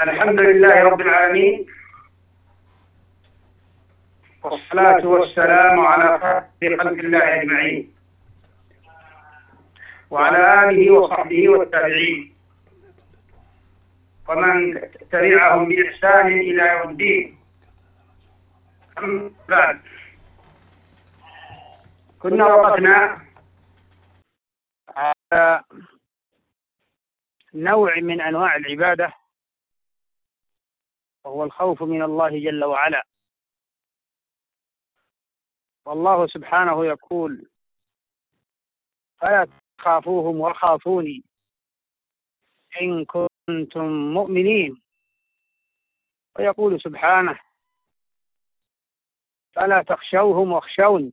الحمد لله رب العالمين. والصلاة والسلام على خير خلق الله أجمعين. وعلى آله وصحبه والتابعين. ومن تبعهم بإحسان إلى يوم الدين. أما بعد. كنا وقفنا على نوع من أنواع العبادة. وهو الخوف من الله جل وعلا. والله سبحانه يقول فلا تخافوهم وخافوني. إن كنتم مؤمنين. ويقول سبحانه فلا تخشوهم واخشوني.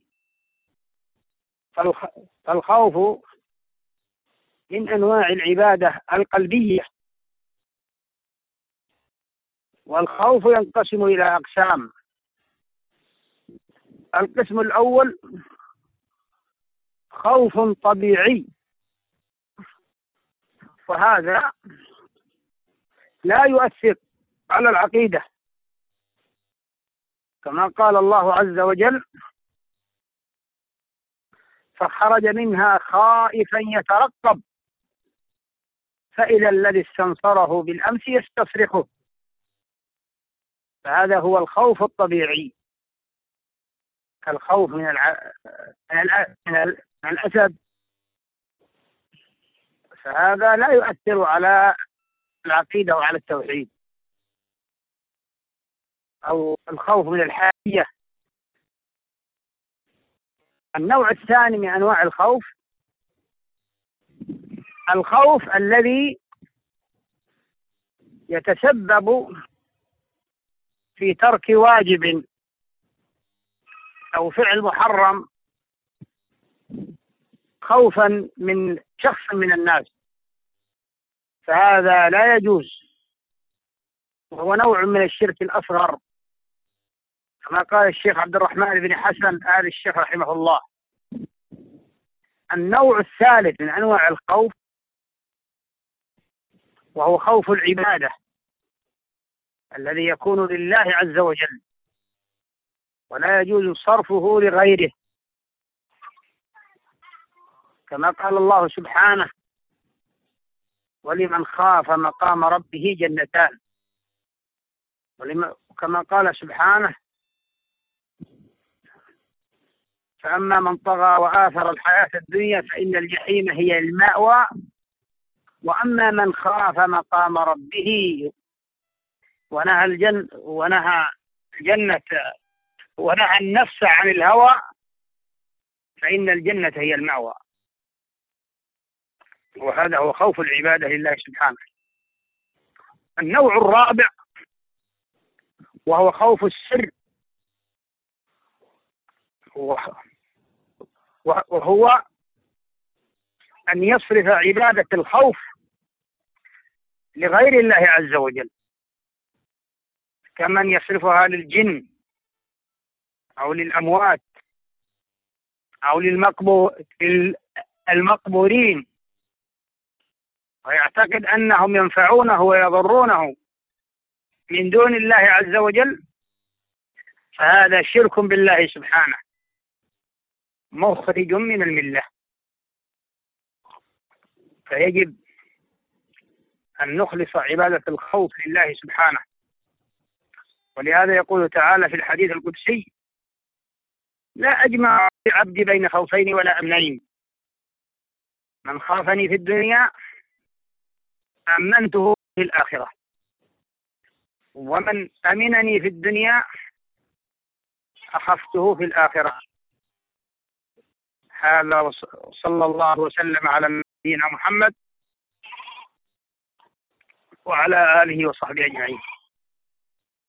فالخوف من أنواع العبادة القلبية. والخوف ينقسم إلى أقسام. القسم الأول خوف طبيعي. وهذا لا يؤثر على العقيدة. كما قال الله عز وجل فخرج منها خائفا يترقب فإذا الذي استنصره بالأمس يستصرخه فهذا هو الخوف الطبيعي. كالخوف من الع... من, ال... من الأسد. فهذا لا يؤثر على العقيدة وعلى التوحيد. أو الخوف من الحاجة النوع الثاني من أنواع الخوف الخوف الذي يتسبب في ترك واجب أو فعل محرم خوفا من شخص من الناس. فهذا لا يجوز. وهو نوع من الشرك الأصغر. كما قال الشيخ عبد الرحمن بن حسن آل الشيخ رحمه الله. النوع الثالث من أنواع الخوف وهو خوف العبادة. الذي يكون لله عز وجل ولا يجوز صرفه لغيره. كما قال الله سبحانه ولمن خاف مقام ربه جنتان. كما قال سبحانه فأما من طغى وآثر الحياة الدنيا فإن الجحيم هي المأوى وأما من خاف مقام ربه ونهى الجن ونهى الجنة ونهى النفس عن الهوى فإن الجنة هي المأوى. وهذا هو خوف العبادة لله سبحانه. النوع الرابع وهو خوف السر. وهو أن يصرف عبادة الخوف لغير الله عز وجل. كمن يصرفها للجن أو للأموات أو للمقبورين. ويعتقد أنهم ينفعونه ويضرونه من دون الله عز وجل فهذا شرك بالله سبحانه مخرج من الملة. فيجب أن نخلص عبادة الخوف لله سبحانه. ولهذا يقول تعالى في الحديث القدسي لا أجمع عبدي بين خوفين ولا أمنين. من خافني في الدنيا أمنته في الآخرة. ومن أمنني في الدنيا أخفته في الآخرة. هذا وصلى الله وسلم على نبينا محمد وعلى آله وصحبه أجمعين.